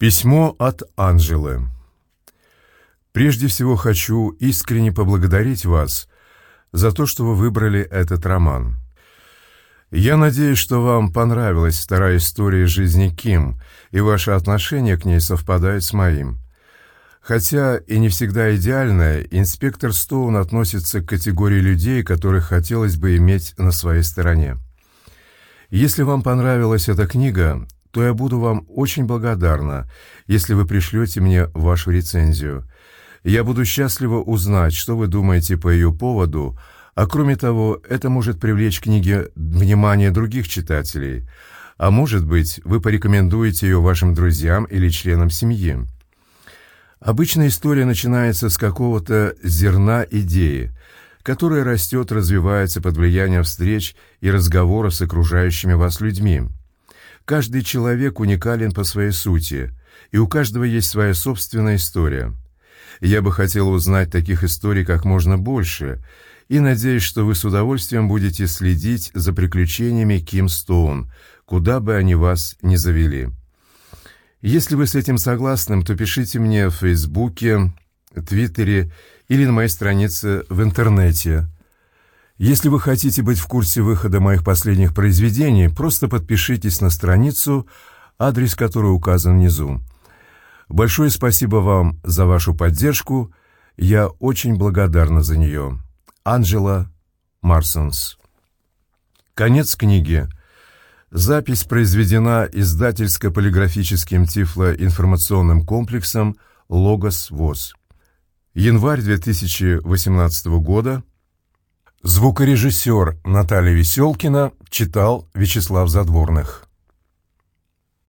Письмо от Анжелы. Прежде всего хочу искренне поблагодарить вас за то, что вы выбрали этот роман. Я надеюсь, что вам понравилась вторая история жизни Ким, и ваше отношение к ней совпадает с моим. Хотя и не всегда идеальное, инспектор Стоун относится к категории людей, которых хотелось бы иметь на своей стороне. Если вам понравилась эта книга, то я буду вам очень благодарна, если вы пришлете мне вашу рецензию. Я буду счастлива узнать, что вы думаете по ее поводу, а кроме того, это может привлечь книге внимание других читателей. А может быть, вы порекомендуете ее вашим друзьям или членам семьи. Обычно история начинается с какого-то зерна идеи, которая растет, развивается под влиянием встреч и разговоров с окружающими вас людьми. Каждый человек уникален по своей сути, и у каждого есть своя собственная история. Я бы хотел узнать таких историй как можно больше, и надеюсь, что вы с удовольствием будете следить за приключениями Ким Стоун, куда бы они вас ни завели. Если вы с этим согласны, то пишите мне в Фейсбуке, Твиттере или на моей странице в интернете – если вы хотите быть в курсе выхода моих последних произведений, просто подпишитесь на страницу, адрес которой указан внизу. Большое спасибо вам за вашу поддержку, я очень благодарна за нее. Анжела Марсонс. Конец книги. Запись произведена издательско-полиграфическим тифлоинформационным комплексом «Логос ВОЗ». Январь 2018 года. Звукорежиссер Наталья Веселкина читал Вячеслав Задворных.